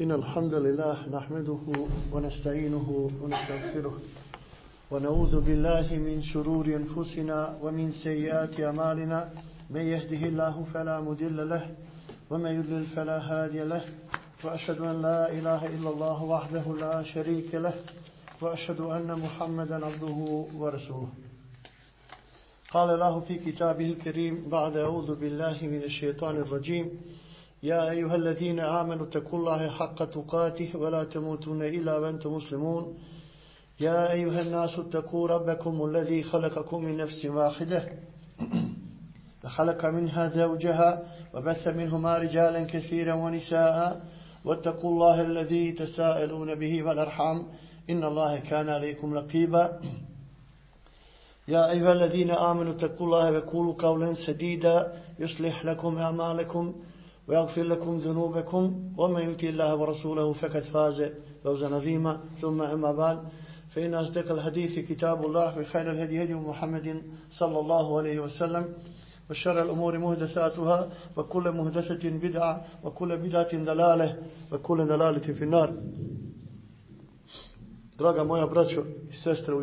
إن الحمد لله نحمده ونستعينه ونستغفره ونعوذ بالله من شرور أنفسنا ومن سيئات أعمالنا. من يهده الله فلا مضل له ومن يضلل فلا هادي له. وأشهد أن لا إله إلا الله وحده لا شريك له وأشهد أن محمدا عبده ورسوله. قال الله في كتابه الكريم بعد أعوذ بالله من الشيطان الرجيم. يا أيها الذين آمنوا اتقوا الله حق تقاته ولا تموتون إلا وأنتم مسلمون. يا أيها الناس اتقوا ربكم الذي خلقكم من نفس واحدة. فخلق منها زوجها وبث منهما رجالا كثيرا ونساء. واتقوا الله الذي تساءلون به والأرحام. إن الله كان عليكم رقيبا. يا أيها الذين آمنوا اتقوا الله وقولوا قولا سديدا يصلح لكم أعمالكم. ويغفر لكم ذنوبكم ومن يؤتي الله ورسوله فقد فاز فوزا عظيما. ثم أما بعد فإن أصدق الحديث كتاب الله وخير الهدي هدي محمد صلى الله عليه وسلم وشر الأمور مهدثاتها وكل مهدثة بدعة وكل بدعة دلالة وكل دلالة في النار. Draga moja braćo i sestre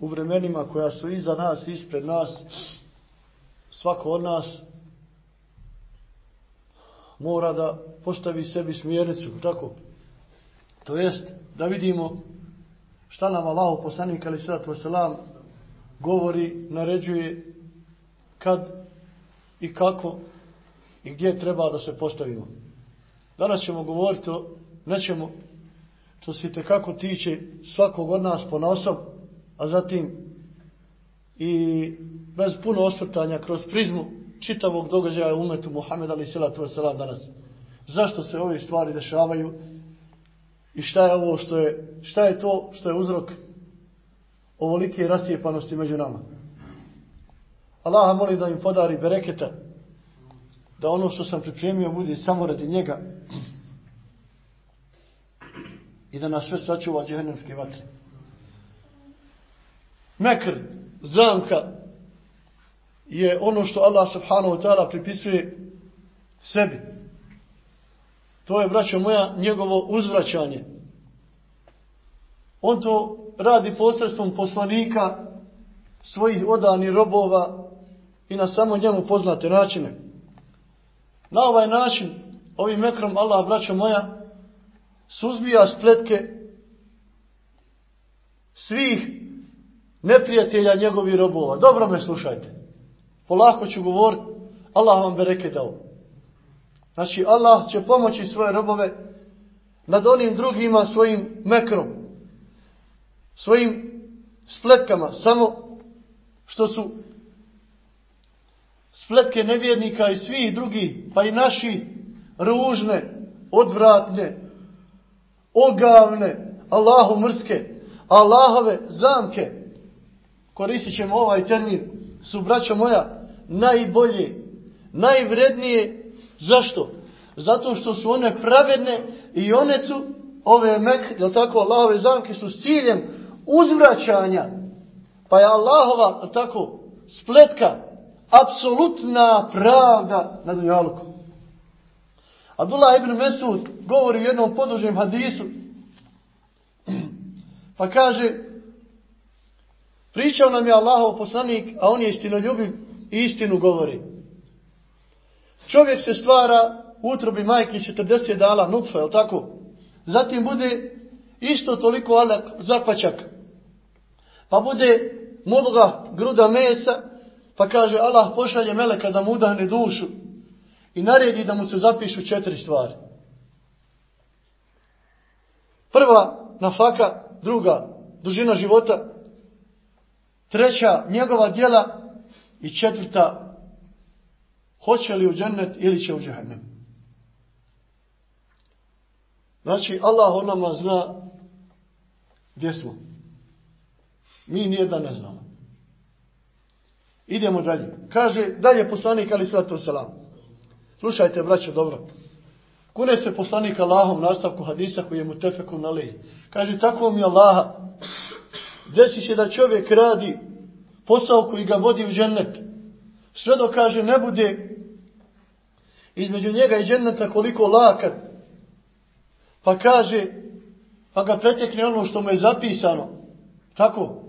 u vremenima koja su iza nas, ispred nas, svako od nas mora da postavi sebi smjernicu, tako? To jest, da vidimo šta nam Allah, poslanik ali sallatu wasalam, govori, naređuje kad i kako i gdje treba da se postavimo. Danas ćemo govoriti o nečemu što se tekako tiče svakog od nas po nosom, a zatim i bez puno osvrtanja kroz prizmu čitavog događaja umetu Muhammed ali salatu wasalam danas. Zašto se ove stvari dešavaju i šta je ovo što je, šta je to što je uzrok ovolike rasijepanosti među nama. Allaha molim da im podari bereketa da ono što sam pripremio bude samo radi njega i da nas sve sačuva džehennemske vatre. Mekr, zamka, je ono što Allah subhanahu wa ta'ala pripisuje sebi. To je, braćo moja, njegovo uzvraćanje. On to radi posredstvom poslanika svojih odani robova i na samo njemu poznate načine. Na ovaj način, ovim mekrom Allah, braćo moja, suzbija spletke svih neprijatelja njegovi robova. Dobro me slušajte. Polako ću govoriti, Allah vam bereke dao. Znači, Allah će pomoći svoje robove nad onim drugima svojim mekrom, svojim spletkama, samo što su spletke nevjernika i svih drugi, pa i naši, ružne, odvratne, ogavne, Allahu mrske, Allahove zamke, koristit ćemo ovaj termin, su, braćo moja, najbolje, najvrednije. Zašto? Zato što su one pravedne i one su, ove mek, jel tako, Allahove zamke su s ciljem uzvraćanja. Pa je Allahova, jel tako, spletka, apsolutna pravda na dunjaluku. Abdullah ibn Mesud govori u jednom podužem hadisu, pa kaže, pričao nam je Allahov poslanik, a on je istinoljubiv i istinu govori. Čovjek se stvara u utrobi majke 40 dala nutfa, je tako? Zatim bude isto toliko alak zapačak. Pa bude mudga gruda mesa, pa kaže Allah pošalje meleka da mu udahne dušu i naredi da mu se zapišu četiri stvari. Prva, nafaka, druga, dužina života, treća, njegova djela i četvrta, hoće li u džennet ili će u džahnem. Znači, Allah on nama zna gdje smo. Mi nijedan ne znamo. Idemo dalje. Kaže, dalje poslanik ali sratu salam. Slušajte, braćo, dobro. Kune se poslanik Allahom nastavku hadisa koji je mu tefeku na leji. Kaže, tako mi Allaha, desi se da čovjek radi posao koji ga vodi u džennet. Sve dok kaže, ne bude između njega i dženneta koliko lakat. Pa kaže, pa ga pretekne ono što mu je zapisano. Tako?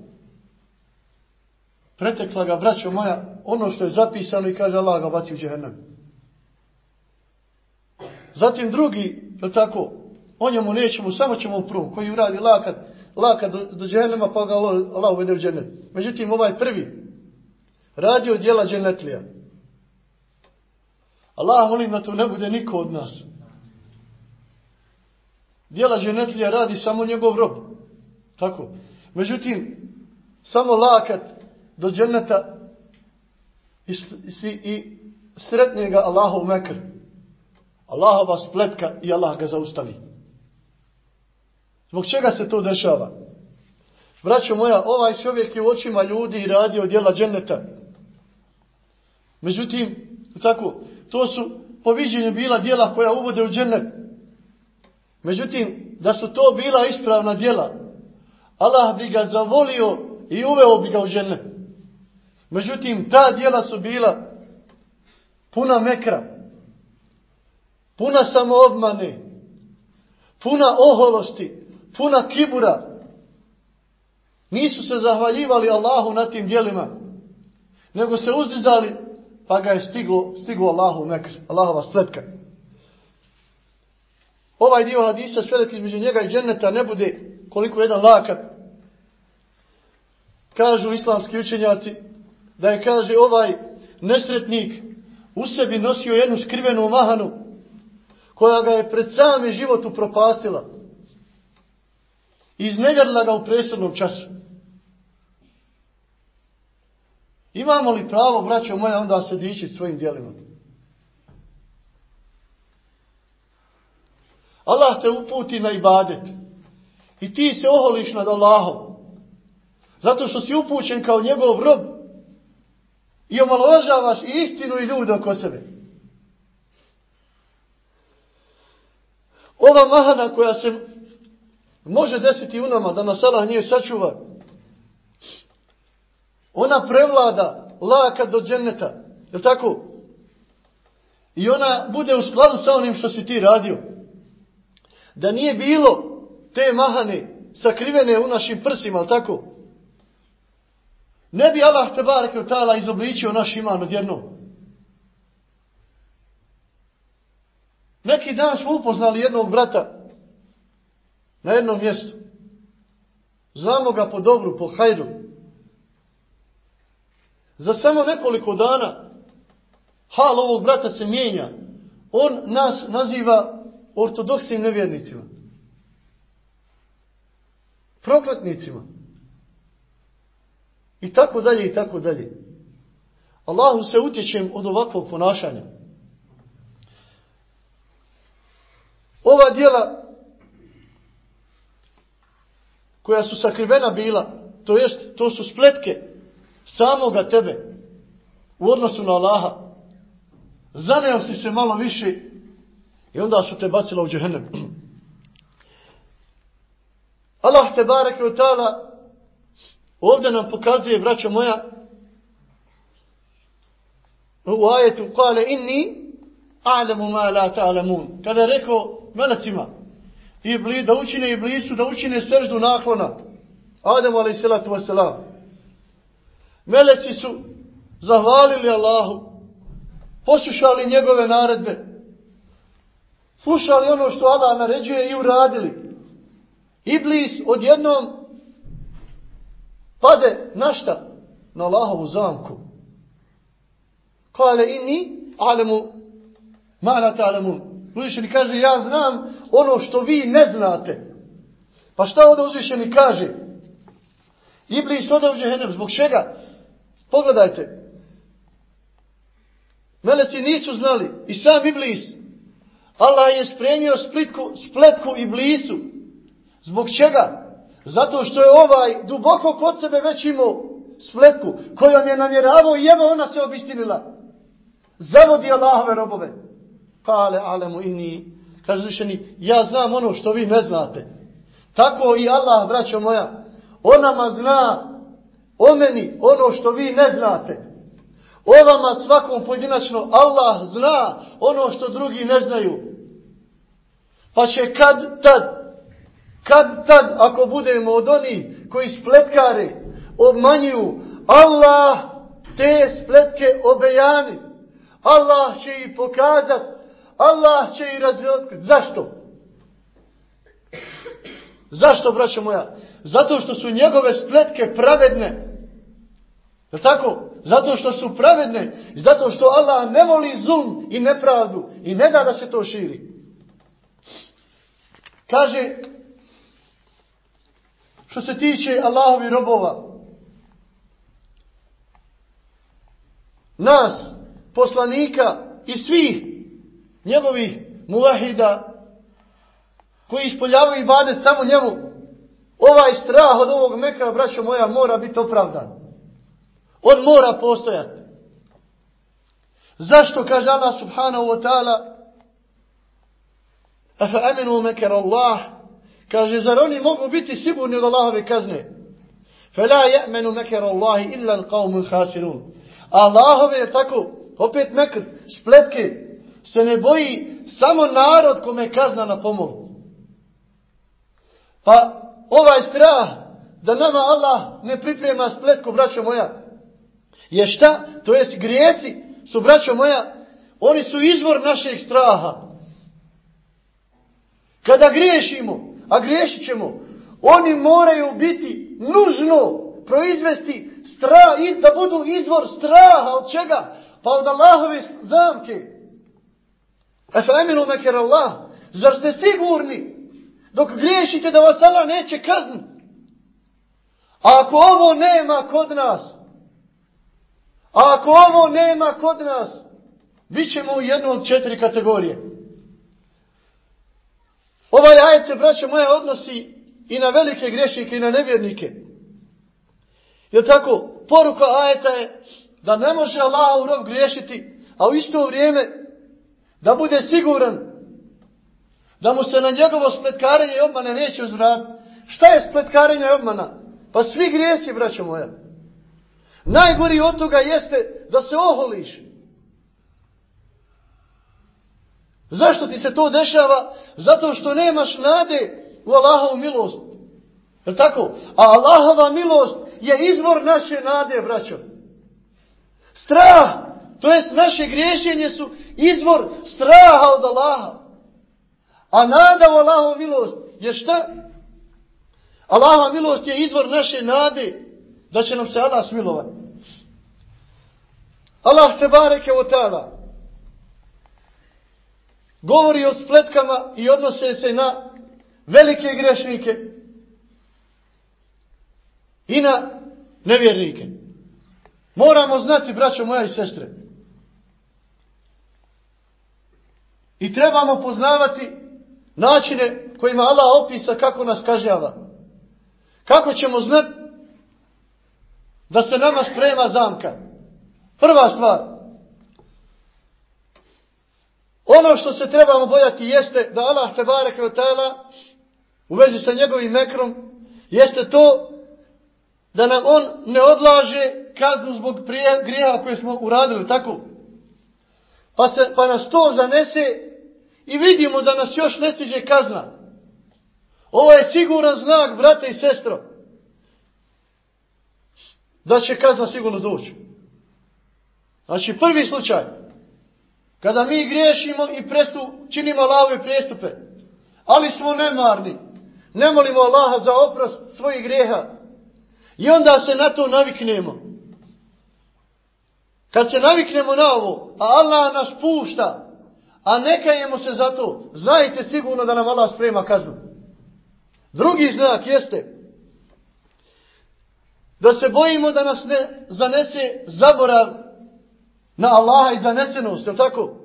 Pretekla ga, braćo moja, ono što je zapisano i kaže Allah ga baci u džehennem. Zatim drugi, je tako, o njemu nećemo, samo ćemo u prvom, koji uradi lakat, laka do, do džehennema, pa ga Allah uvede u džennet. Međutim, ovaj prvi, radi od djela džennetlija. Allah molim da to ne bude niko od nas. Djela dženetlija radi samo njegov rob. Tako. Međutim, samo lakat do dženeta i, i, i sretne ga Allahov mekr. Allahova spletka i Allah ga zaustavi. Zbog čega se to dešava? Braćo moja, ovaj čovjek je u očima ljudi i radio djela dženeta. Međutim, tako, to su poviđenje bila djela koja uvode u džennet. Međutim, da su to bila ispravna djela, Allah bi ga zavolio i uveo bi ga u džennet. Međutim, ta djela su bila puna mekra, puna samoobmane, puna oholosti, puna kibura. Nisu se zahvaljivali Allahu na tim djelima, nego se uzdizali, pa ga je stiglo, stiglo Allahu mekr, Allahova spletka. Ovaj dio hadisa sve između njega i dženeta ne bude koliko jedan lakat. Kažu islamski učenjaci, da je, kaže, ovaj nesretnik u sebi nosio jednu skrivenu mahanu koja ga je pred sami život upropastila. Iznegadila ga u presudnom času. Imamo li pravo, braćo moja, onda se dičiti svojim dijelima? Allah te uputi na ibadet. I ti se oholiš nad Allahom. Zato što si upućen kao njegov rob i omalovažavaš i istinu i ljude oko sebe. Ova mahana koja se može desiti u nama da nas Allah nije sačuva, ona prevlada laka do dženeta, je tako? I ona bude u skladu sa onim što si ti radio. Da nije bilo te mahane sakrivene u našim prsima, je tako? Ne bi Allah te bareke tala izobličio naš iman odjednom. Neki dan smo upoznali jednog brata na jednom mjestu. Znamo ga po dobru, po hajdu. Za samo nekoliko dana hal ovog brata se mijenja. On nas naziva ortodoksnim nevjernicima. Prokletnicima. I tako dalje i tako dalje. Allahu se utječem od ovakvog ponašanja. ova dijela koja su sakrivena bila, to jest, to su spletke samoga tebe u odnosu na Allaha. Zaneo si se malo više i onda su te bacila u džehennem. Allah te barek u ta'ala ovdje nam pokazuje, braćo moja, u ajetu kale inni a'lamu ma la ta'lamun. Kada je rekao melecima, ibli, da učine iblisu, da učine seždu naklona. Adamu ali selatu wasalam. Meleci su zahvalili Allahu, poslušali njegove naredbe, slušali ono što Allah naređuje i uradili. Iblis odjednom pade na šta? Na Allahovu zamku. Kale inni alemu ma la ta'lamun. Uzvišeni kaže ja znam ono što vi ne znate. Pa šta ovdje uzvišeni kaže? Iblis ode u džehennem. Zbog čega? Pogledajte. Meleci nisu znali. I sam Iblis. Allah je spremio splitku, spletku Iblisu. Zbog čega? Zato što je ovaj duboko kod sebe već imao spletku kojom je namjeravao i evo ona se obistinila. Zavodi Allahove robove. Kale alemu inni. Kaže uzvišeni, ja znam ono što vi ne znate. Tako i Allah, braćo moja, on nama zna o meni ono što vi ne znate. O vama svakom pojedinačno Allah zna ono što drugi ne znaju. Pa će kad tad Kad tad, ako budemo od onih koji spletkare, obmanjuju, Allah te spletke obejani. Allah će ih pokazati Allah će ih razotkriti. Zašto? Zašto, braćo moja? Zato što su njegove spletke pravedne. Je tako? Zato što su pravedne. Zato što Allah ne voli zulm i nepravdu. I ne da da se to širi. Kaže, što se tiče Allahovi robova. Nas, poslanika i svih njegovih muvahida koji ispoljavaju ibadet samo njemu. Ovaj strah od ovog mekra, braćo moja, mora biti opravdan. On mora postojati. Zašto, kaže Allah subhanahu wa ta'ala, Afa aminu mekar Allah, Kaže, zar oni mogu biti sigurni od Allahove kazne? Fela je'menu meker Allahi illa l'qawmu khasirun. Allahove je tako, opet mekr, spletke, se ne boji samo narod kome kazna na pomolu. Pa ovaj strah da nama Allah ne priprema spletku, braćo moja, je šta? To jest grijesi su, braćo moja, oni su izvor našeg straha. Kada griješimo, a griješit ćemo. Oni moraju biti nužno proizvesti strah, da budu izvor straha od čega? Pa od Allahove zamke. A fa eminu Allah. Zar ste sigurni dok griješite da vas Allah neće kazniti? A ako ovo nema kod nas, a ako ovo nema kod nas, bit ćemo u jednu od četiri kategorije. Ovaj ajet se, braćo moje, odnosi i na velike grešnike i na nevjernike. Jer tako, poruka ajeta je da ne može Allah u rob griješiti, a u isto vrijeme da bude siguran da mu se na njegovo spletkarenje i obmane neće uzvratiti. Šta je spletkarenje i obmana? Pa svi grijesi, braćo moja. Najgori od toga jeste da se oholiš. Zašto ti se to dešava? Zato što nemaš nade u Allahovu milost. Je tako? A Allahova milost je izvor naše nade, braćo. Strah, to jest naše griješenje su izvor straha od Allaha. A nada u Allahovu milost je šta? Allahova milost je izvor naše nade da će nam se Allah smilovati. Allah te bareke o ta'ala govori o spletkama i odnose se na velike grešnike i na nevjernike. Moramo znati, braćo moja i sestre, i trebamo poznavati načine kojima Allah opisa kako nas kažnjava. Kako ćemo znati da se nama sprema zamka. Prva stvar. Ono što se trebamo bojati jeste da Allah te bareke ve taala u vezi sa njegovim mekrom jeste to da nam on ne odlaže kaznu zbog grijeha koje smo uradili, tako? Pa, se, pa nas to zanese i vidimo da nas još ne stiže kazna. Ovo je siguran znak, brate i sestro, da će kazna sigurno doći. Znači, prvi slučaj, kada mi griješimo i prestu, činimo lave prestupe, ali smo nemarni, ne molimo Allaha za oprost svojih grijeha, i onda se na to naviknemo. Kad se naviknemo na ovo, a Allah nas pušta, a ne kajemo se za to, znajte sigurno da nam Allah sprema kaznu. Drugi znak jeste da se bojimo da nas ne zanese zaborav na Allaha i zanesenost, je tako?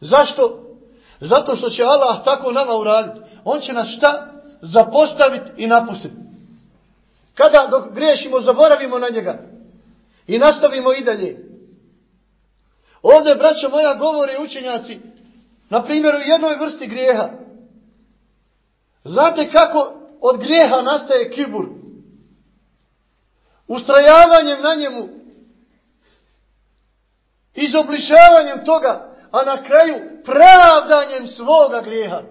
Zašto? Zato što će Allah tako nama uraditi. On će nas šta? Zapostaviti i napustiti. Kada dok griješimo, zaboravimo na njega. I nastavimo i dalje. Ovdje, braćo moja, govore učenjaci, na primjeru jednoj vrsti grijeha. Znate kako od grijeha nastaje kibur? Ustrajavanjem na njemu, izobličavanjem toga, a na kraju pravdanjem svoga grijeha.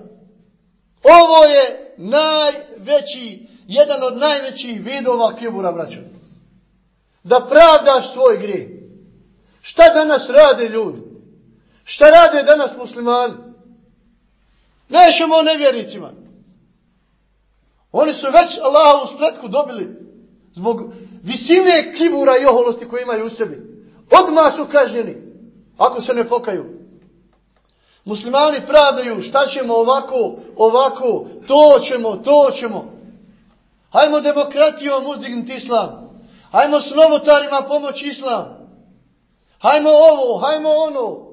Ovo je najveći, jedan od najvećih vidova kibura, braćo. Da pravdaš svoj grijeh. Šta danas rade ljudi? Šta rade danas muslimani? Nešemo o nevjericima. Oni su već Allahovu spletku dobili zbog visine kibura i oholosti koje imaju u sebi. Odmah su kažnjeni ako se ne pokaju. Muslimani pravdaju šta ćemo ovako, ovako, to ćemo, to ćemo. Hajmo demokratijom uzdignuti islam. Hajmo s novotarima pomoći islam. Hajmo ovo, hajmo ono.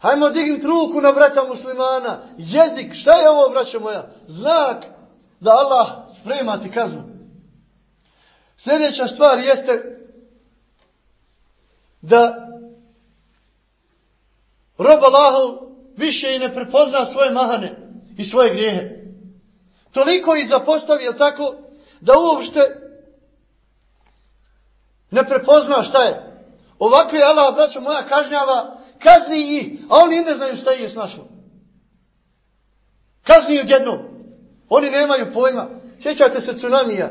Hajmo dignuti ruku na brata muslimana. Jezik, šta je ovo, braćo moja? Znak da Allah sprema ti kaznu. Sljedeća stvar jeste da rob Allahov više i ne prepozna svoje mahane i svoje grijehe. Toliko i zapostavio tako da uopšte ne prepozna šta je. Ovako je Allah, braćo moja, kažnjava, kazni ih, a oni ne znaju šta je snašlo. Kazni odjedno. Oni nemaju pojma. Sjećate se tsunamija.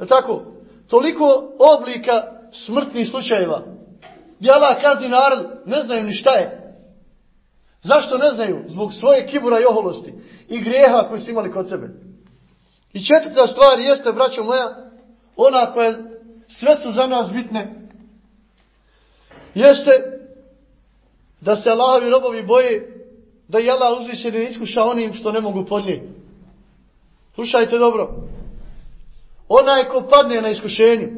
Je tako? Toliko oblika smrtnih slučajeva. Djela kazni narod, ne znaju ni šta je. Zašto ne znaju? Zbog svoje kibura i oholosti. I grijeha koji su imali kod sebe. I četvrta stvar jeste, braćo moja, ona koja sve su za nas bitne, jeste da se Allahovi robovi boje da je Allah uzvišen i iskuša onim što ne mogu podnijeti. Slušajte dobro. Onaj ko padne na iskušenju,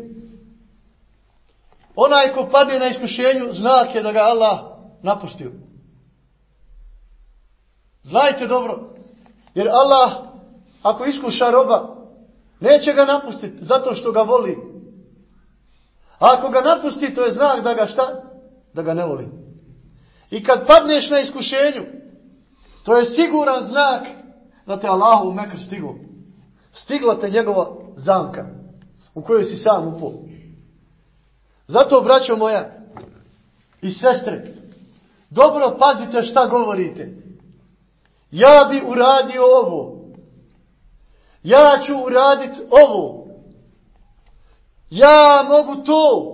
onaj ko padne na iskušenju, znak je da ga Allah napustio. Znajte dobro. Jer Allah, ako iskuša roba, neće ga napustiti zato što ga voli. A ako ga napusti, to je znak da ga šta? Da ga ne voli. I kad padneš na iskušenju, to je siguran znak da te Allahu mekr stigu. Stigla te njegova zamka u kojoj si sam upao. Zato, braćo moja i sestre, dobro pazite šta govorite. Ja bi uradio ovo. Ja ću uraditi ovo. Ja mogu to.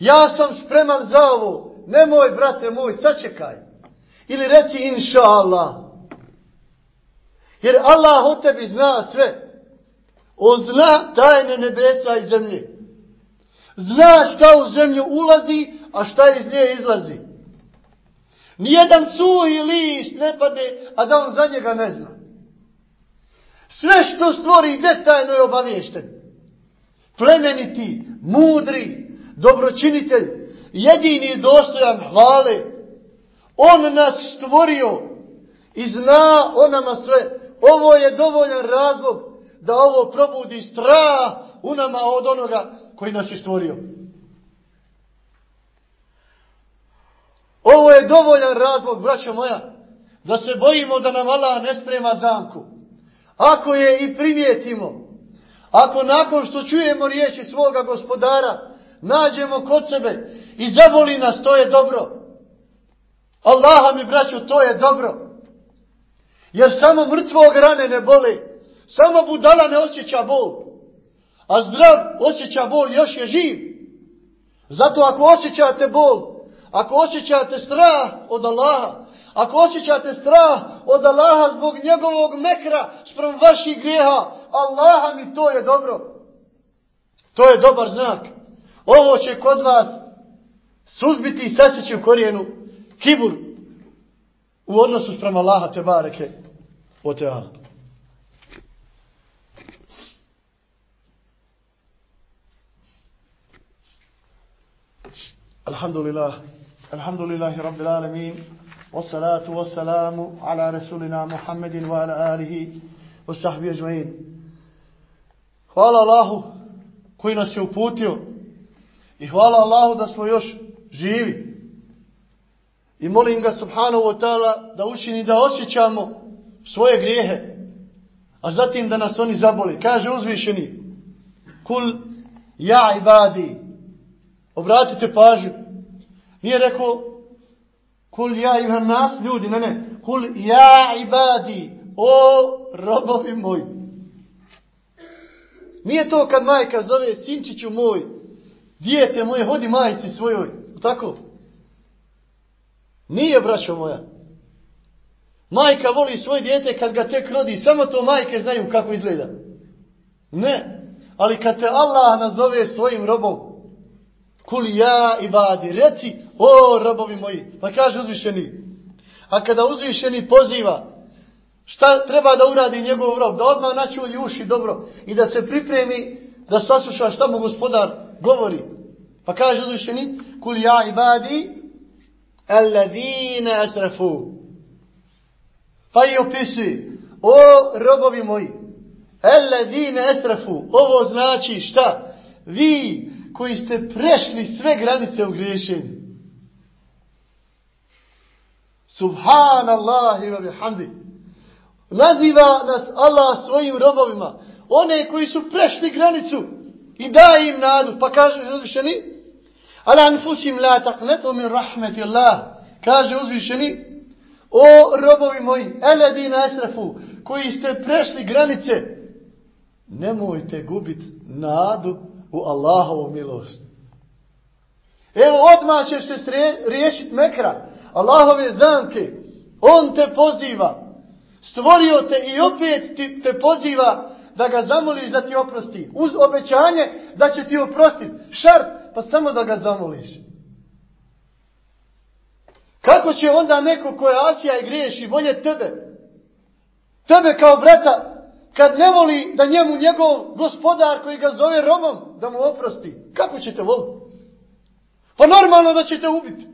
Ja sam spreman za ovo. Nemoj, brate moj, sačekaj. Ili reci inša Allah. Jer Allah o tebi zna sve. On zna tajne nebesa i zemlje. Zna šta u zemlju ulazi, a šta iz nje izlazi. Nijedan suhi list ne padne, a da on za njega ne zna. Sve što stvori detaljno je obaviješten. Plemeniti, mudri, dobročinitelj, jedini dostojan hvale. On nas stvorio I zna o nama sve. Ovo je dovoljan razlog da ovo probudi strah u nama od onoga koji nas je stvorio. Ovo je dovoljan razlog, braćo moja, da se bojimo da nam Allah ne sprema zamku. Ako je i primijetimo, ako nakon što čujemo riječi svoga gospodara, nađemo kod sebe i zaboli nas, to je dobro. Allaha mi, braću, to je dobro. Jer samo mrtvog rane ne boli. Samo budala ne osjeća bol. A zdrav osjeća bol, još je živ. Zato ako osjećate bol, ako osjećate strah od Allaha, ako osjećate strah od Allaha zbog njegovog mekra sprem vaših grijeha, Allaha mi to je dobro. To je dobar znak. Ovo će kod vas suzbiti i sasjeći u korijenu kibur u odnosu sprem Allaha te bareke o teala. Alhamdulillah. Alhamdulillahi Rabbil Alamin. Wassalatu wassalamu ala Rasulina Muhammedin wa ala alihi wa sahbihi ajma'in. Hvala Allahu koji nas je uputio i hvala Allahu da smo još živi. I molim ga subhanahu wa ta'ala da učini da osjećamo svoje grijehe, a zatim da nas oni zaboli. Kaže uzvišeni, kul ja ibadi, obratite pažnju, nije rekao, kul ja imam nas, ljudi, ne, ne, kul ja ibadi, o robovi moji. Nije to kad majka zove sinčiću moj, dijete moje, hodi majici svojoj, tako? Nije, braćo moja. Majka voli svoje dijete kad ga tek rodi, samo to majke znaju kako izgleda. Ne, ali kad te Allah nazove svojim robom, kuli ja ibadi, reci, o robovi moji, pa kaže uzvišeni. A kada uzvišeni poziva, šta treba da uradi njegov rob, da odmah načuli uši dobro i da se pripremi da sasluša šta mu gospodar govori. Pa kaže uzvišeni, kul ja ibadi, alladine asrafu. Pa i opisuje, o robovi moji, alladine asrafu, ovo znači šta? Vi koji ste prešli sve granice u griješenju. Subhanallahi wa bihamdi. Naziva nas Allah svojim robovima. One koji su prešli granicu i daje im nadu. Pa kaže uzvišeni, ala anfusim la taqnetu min rahmeti Allah. Kaže uzvišeni, o robovi moji, eledina esrafu, koji ste prešli granice, nemojte gubiti nadu u Allahovu milost. Evo odmah ćeš se riješiti mekra. Allahove zamke. On te poziva. Stvorio te i opet ti, te poziva da ga zamoliš da ti oprosti. Uz obećanje da će ti oprostiti. Šart, pa samo da ga zamoliš. Kako će onda neko ko je Asija i griješi volje tebe? Tebe kao brata, kad ne voli da njemu njegov gospodar koji ga zove robom, da mu oprosti. Kako ćete voliti? Pa normalno da ćete ubiti.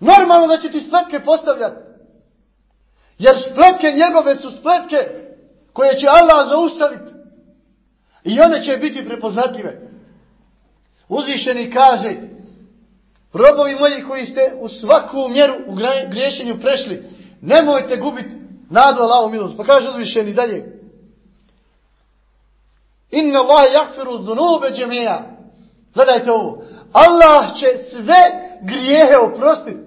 Normalno da će ti spletke postavljati. Jer spletke njegove su spletke koje će Allah zaustaviti. I one će biti prepoznatljive. Uzvišeni kaže, robovi moji koji ste u svaku mjeru u griješenju prešli, nemojte gubiti nadu Allahu milost. Pa kaže uzvišeni dalje. Inna Allah jakfiru zunube džemija. Gledajte ovo. Allah će sve grijehe oprostiti.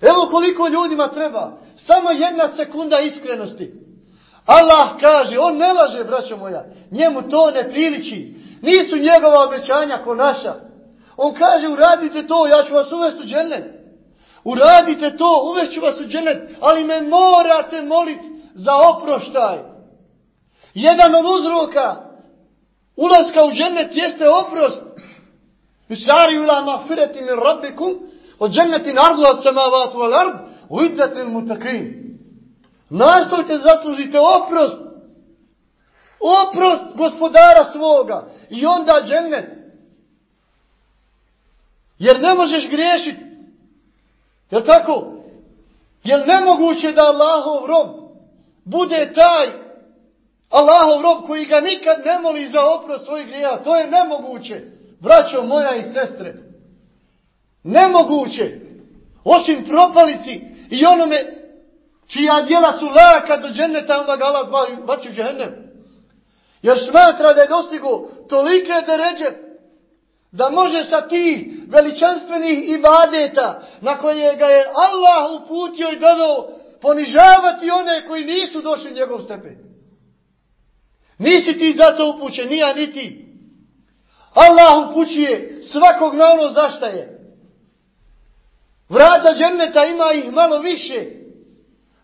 Evo koliko ljudima treba. Samo jedna sekunda iskrenosti. Allah kaže, on ne laže, braćo moja. Njemu to ne priliči. Nisu njegova obećanja ko naša. On kaže, uradite to, ja ću vas uvesti u džennet. Uradite to, uvešću vas u džennet. Ali me morate moliti za oproštaj. Jedan od uzroka ulaska u džennet jeste oprost. Usari ula mahfireti min rabbikum od džennetin ardu as samavatu al ard, u lil mutakim. Nastojte zaslužite oprost. Oprost gospodara svoga. I onda džennet. Jer ne možeš griješiti. Je tako? Je nemoguće da Allahov rob bude taj Allahov rob koji ga nikad ne moli za oprost svojih grija? To je nemoguće. Braćo moja i sestre. Nemoguće. Osim propalici i onome čija djela su laka do dženeta, onda ga Allah baci u džehennem. Jer smatra da je dostigo tolike deređe da može sa ti veličanstvenih ibadeta na koje ga je Allah uputio i dodao ponižavati one koji nisu došli njegov stepen. Nisi ti zato upućen, nija ni ti. Allah upućuje svakog na ono zašta je. Vrata dženneta ima ih malo više.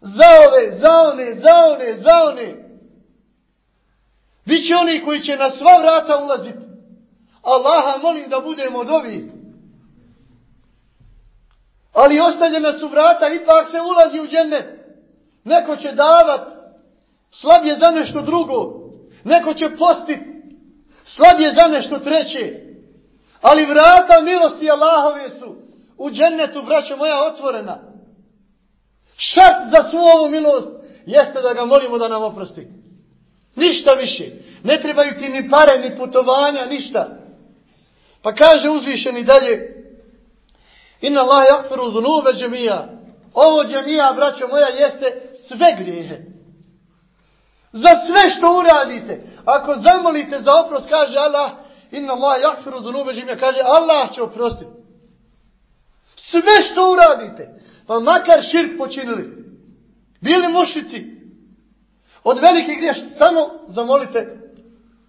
Za ove, za one, za one, za one. Biće oni koji će na sva vrata ulaziti. Allaha molim da budemo od ovih. Ali ostavljena su vrata, ipak se ulazi u džennet. Neko će davat, slab je za nešto drugo. Neko će postit, slab je za nešto treće. Ali vrata milosti Allahove su u džennetu, braćo moja, otvorena. Šart za svu ovu milost jeste da ga molimo da nam oprosti. Ništa više. Ne trebaju ti ni pare, ni putovanja, ništa. Pa kaže uzvišeni dalje, Inna Allah jakfiru zunube džemija. Ovo džemija, braćo moja, jeste sve grijehe. Za sve što uradite. Ako zamolite za oprost, kaže Allah, Inna Allah jakfiru zunube džemija. Kaže, Allah će oprostiti. Sve što uradite. Pa makar širk počinili. Bili mušici. Od velike griješ, samo zamolite.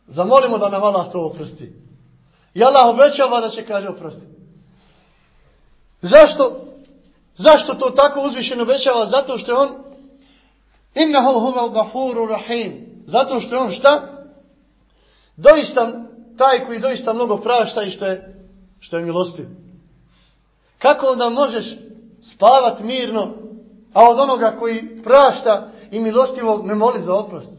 Zamolimo da nam Allah to oprosti. I Allah obećava da će kaže oprosti. Zašto? Zašto to tako uzvišeno obećava? Zato što je on innahu huvel gafuru rahim. Zato što je on šta? Doista taj koji doista mnogo prašta i što je, što je milostiv. Kako onda možeš spavat mirno, a od onoga koji prašta i milostivog ne moli za oprost?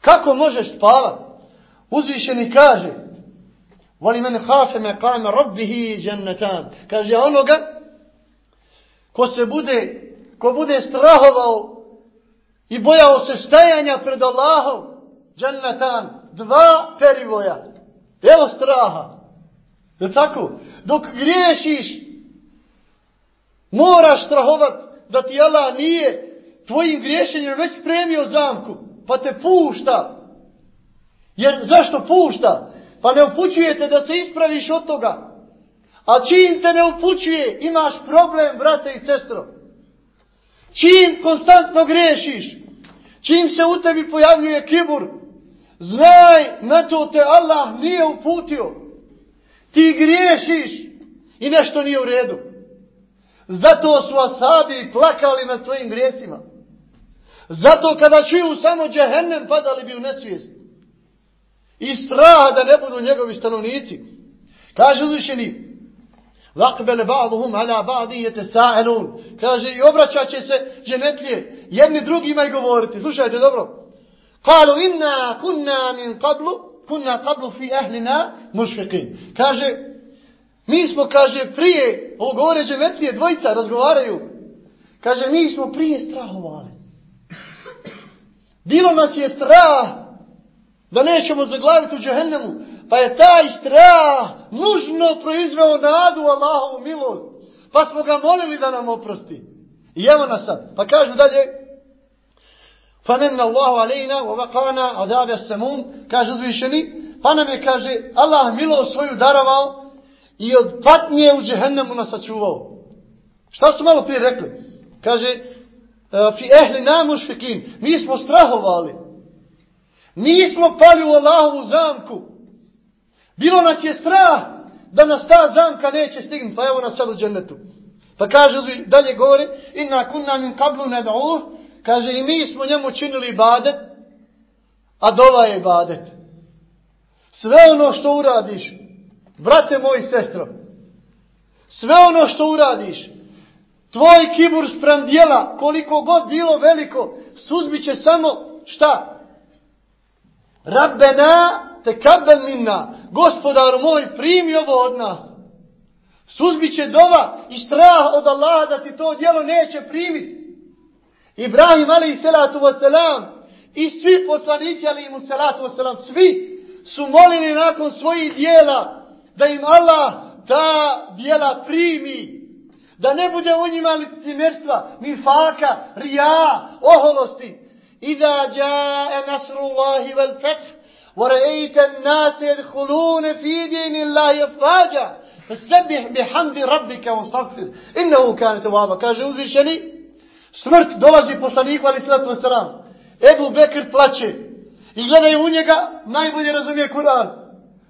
Kako možeš spavat? Uzvišeni kaže, Voli men hafe me kama rabbihi džennetan. Kaže onoga ko se bude, ko bude strahovao i bojao se stajanja pred Allahom, džennetan, dva perivoja. Evo straha. Je tako? Dok griješiš, moraš strahovat da ti Allah nije tvojim griješenjem već spremio zamku, pa te pušta. Jer zašto pušta? Pa ne upućujete da se ispraviš od toga. A čim te ne upućuje, imaš problem, brate i sestro. Čim konstantno grešiš, čim se u tebi pojavljuje kibur, znaj na to te Allah nije uputio. Ti griješiš i nešto nije u redu. Zato su asabi plakali nad svojim grijesima. Zato kada čuju samo džehennem padali bi u nesvijest i straha da ne budu njegovi stanovnici. Kaže uzvišeni, Vakbele ba'duhum ala ba'di jete sa'elun. Kaže i obraćat će se dženetlije jedni drugima i govoriti. Slušajte dobro. Kalu inna kunna min qablu, kunna qablu fi ahlina mušfiqin. Kaže, mi smo, kaže, prije, ovo govore dženetlije, dvojica razgovaraju. Kaže, mi smo prije strahovali. Bilo nas je strah da nećemo zaglaviti u džahennemu, pa je taj strah nužno proizveo nadu Allahovu milost, pa smo ga molili da nam oprosti. I evo nas sad, pa kažu dalje, فَنَنَّ اللَّهُ عَلَيْنَا وَوَقَانَا عَذَابَ السَّمُونَ kaže uzvišeni, pa nam je, kaže, Allah milost svoju darovao i od patnje u džehennemu nas sačuvao. Šta su malo prije rekli? Kaže, e, fi ehli namuš fikin, mi smo strahovali. Nismo pali u Allahovu zamku. Bilo nas je strah da nas ta zamka neće stignuti. Pa evo nas sad u džennetu. Pa kaže, dalje govori, inna kunna min kablu ne kaže, i mi smo njemu činili ibadet, a dova je ibadet. Sve ono što uradiš, brate moj sestro, sve ono što uradiš, tvoj kibur sprem dijela, koliko god bilo veliko, suzbiće samo šta? Rabbena te kabel minna. Gospodar moj, primi ovo od nas. Suzbiće dova i strah od Allaha da ti to djelo neće primiti. Ibrahim ali salatu wasalam i svi poslanici ali mu salatu wasalam, svi su molili nakon svojih dijela da im Allah ta dijela primi. Da ne bude u njima licimjerstva, ni faka, rija, oholosti. Iza jae nasrullahi vel feth, ورأيت الناس يدخلون في دين الله أفواجا فسبح بحمد ربك واستغفر إنه كان توابا kaže uzvišeni smrt dolazi poslaniku ali sallatu wasalam Ebu Bekr plače i gledaju u njega najbolje razumije Kur'an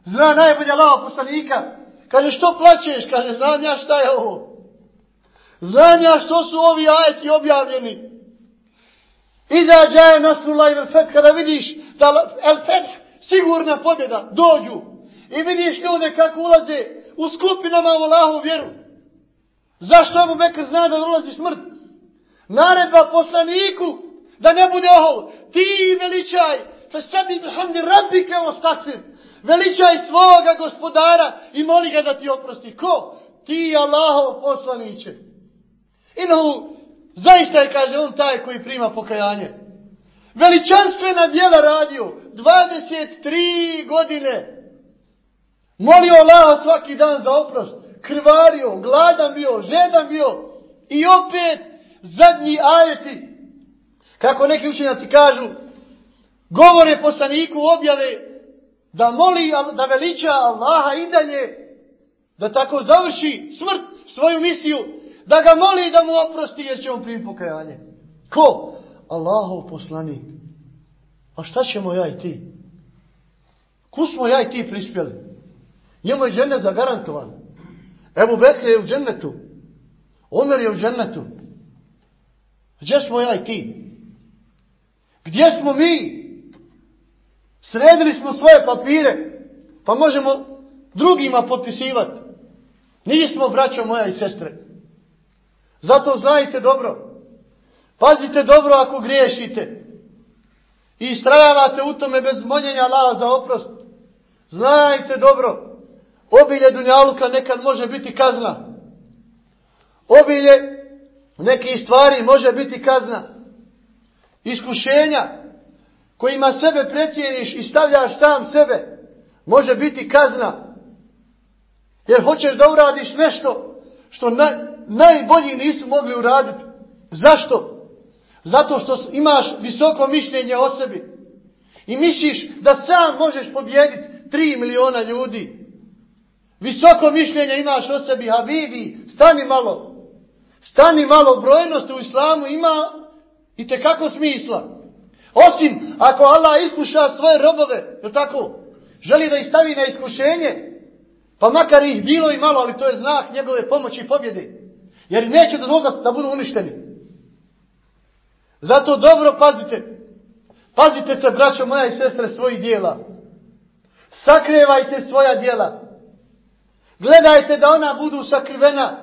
zna najbolje Allaho poslanika kaže što plačeš kaže znam ja šta je ovo znam ja što su ovi ajeti objavljeni Iza džaje nasrullah i fet, kada vidiš da el fet, sigurna pobjeda, dođu. I vidiš ljude kako ulaze u skupinama u Allahu vjeru. Zašto Abu Bekr zna da ulazi smrt? Naredba poslaniku da ne bude ohol. Ti veličaj, fe sebi bihamdi rabike kao. Veličaj svoga gospodara i moli ga da ti oprosti. Ko? Ti Allahov poslaniće. Inohu, zaista je, kaže on, taj koji prima pokajanje. Veličanstvena djela radio. 23 godine. Molio Allah svaki dan za oprost. Krvario, gladan bio, žedan bio. I opet zadnji ajeti. Kako neki učenjaci kažu, govore poslaniku objave da moli, da veliča Allaha i dalje, da tako završi smrt svoju misiju, da ga moli da mu oprosti jer će on primiti pokajanje. Ko? Allahov poslanik. A šta ćemo ja i ti? Ku smo ja i ti prispjeli? Njemu je džennet zagarantovan. Ebu Bekr je u džennetu. Omer je u džennetu. Gdje smo ja i ti? Gdje smo mi? Sredili smo svoje papire, pa možemo drugima potpisivati. Nismo, braćo moja i sestre. Zato znajte dobro. Pazite dobro ako griješite i istrajavate u tome bez moljenja Allaha za oprost, znajte dobro, obilje Dunjaluka nekad može biti kazna. Obilje neke stvari može biti kazna. Iskušenja kojima sebe precijeniš i stavljaš sam sebe, može biti kazna. Jer hoćeš da uradiš nešto što na, najbolji nisu mogli uraditi. Zašto? Zato što imaš visoko mišljenje o sebi. I misliš da sam možeš pobjediti 3 miliona ljudi. Visoko mišljenje imaš o sebi, a vidi, stani malo. Stani malo, brojnost u islamu ima i te kako smisla. Osim ako Allah iskuša svoje robove, je tako? Želi da ih stavi na iskušenje, pa makar ih bilo i malo, ali to je znak njegove pomoći i pobjede. Jer neće dozvoliti da budu uništeni. Zato dobro pazite. Pazite se, braćo moja i sestre, svojih dijela. Sakrevajte svoja dijela. Gledajte da ona budu sakrivena.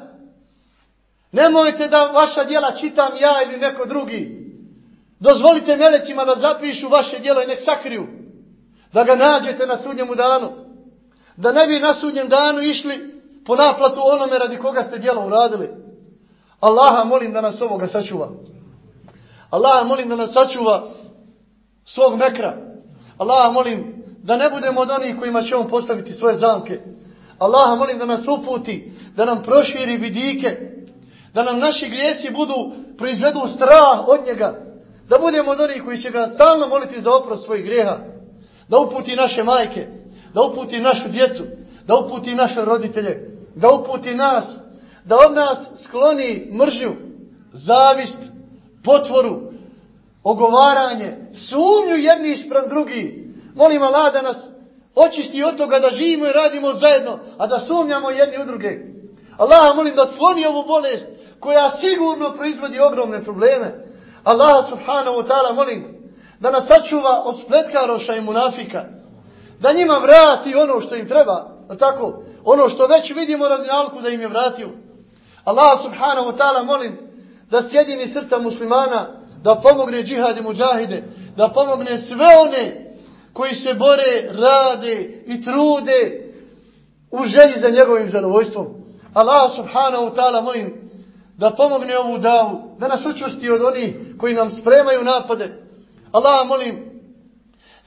Nemojte da vaša dijela čitam ja ili neko drugi. Dozvolite melecima da zapišu vaše djelo i nek sakriju. Da ga nađete na sudnjemu danu. Da ne bi na sudnjem danu išli po naplatu onome radi koga ste djelo uradili. Allaha molim da nas ovoga sačuva. Allaha molim da nas sačuva svog mekra. Allaha molim da ne budemo od onih kojima će on postaviti svoje zamke. Allaha molim da nas uputi, da nam proširi vidike, da nam naši grijesi budu, proizvedu strah od njega, da budemo od onih koji će ga stalno moliti za oprost svojih greha, da uputi naše majke, da uputi našu djecu, da uputi naše roditelje, da uputi nas, da od nas skloni mržnju, zavist, potvoru, ogovaranje, sumnju jedni isprav drugi. Molim Allah da nas očisti od toga da živimo i radimo zajedno, a da sumnjamo jedni u druge. Allah molim da skloni ovu bolest koja sigurno proizvodi ogromne probleme. Allah subhanahu wa ta'ala molim da nas sačuva od spletkaroša i munafika. Da njima vrati ono što im treba. Tako, ono što već vidimo raznjalku da im je vratio. Allah subhanahu wa ta'ala molim da sjedini srca muslimana, da pomogne džihad i muđahide, da pomogne sve one koji se bore, rade i trude u želji za njegovim zadovoljstvom. Allah subhanahu wa ta'ala molim da pomogne ovu davu, da nas učvrsti od onih koji nam spremaju napade. Allah molim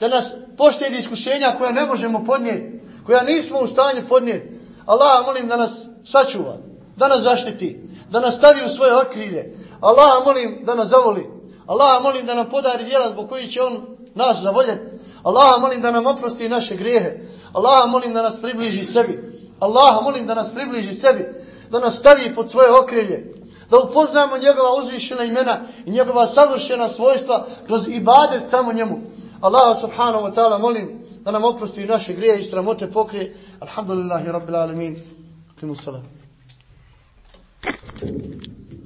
da nas poštedi iskušenja koja ne možemo podnijeti, koja nismo u stanju podnijeti. Allah molim da nas sačuva, da nas zaštiti, da nas stavi u svoje okrilje. Allah molim da nas zavoli. Allah molim da nam podari djela zbog koji će on nas zavoljeti. Allah molim da nam oprosti naše grijehe. Allah molim da nas približi sebi. Allah molim da nas približi sebi. Da nas stavi pod svoje okrilje. Da upoznamo njegova uzvišena imena i njegova savršena svojstva kroz ibadet samo njemu. Allah subhanahu wa ta'ala molim da nam oprosti naše grije i sramote pokrije. Alhamdulillahi rabbil alamin. Kimu salam.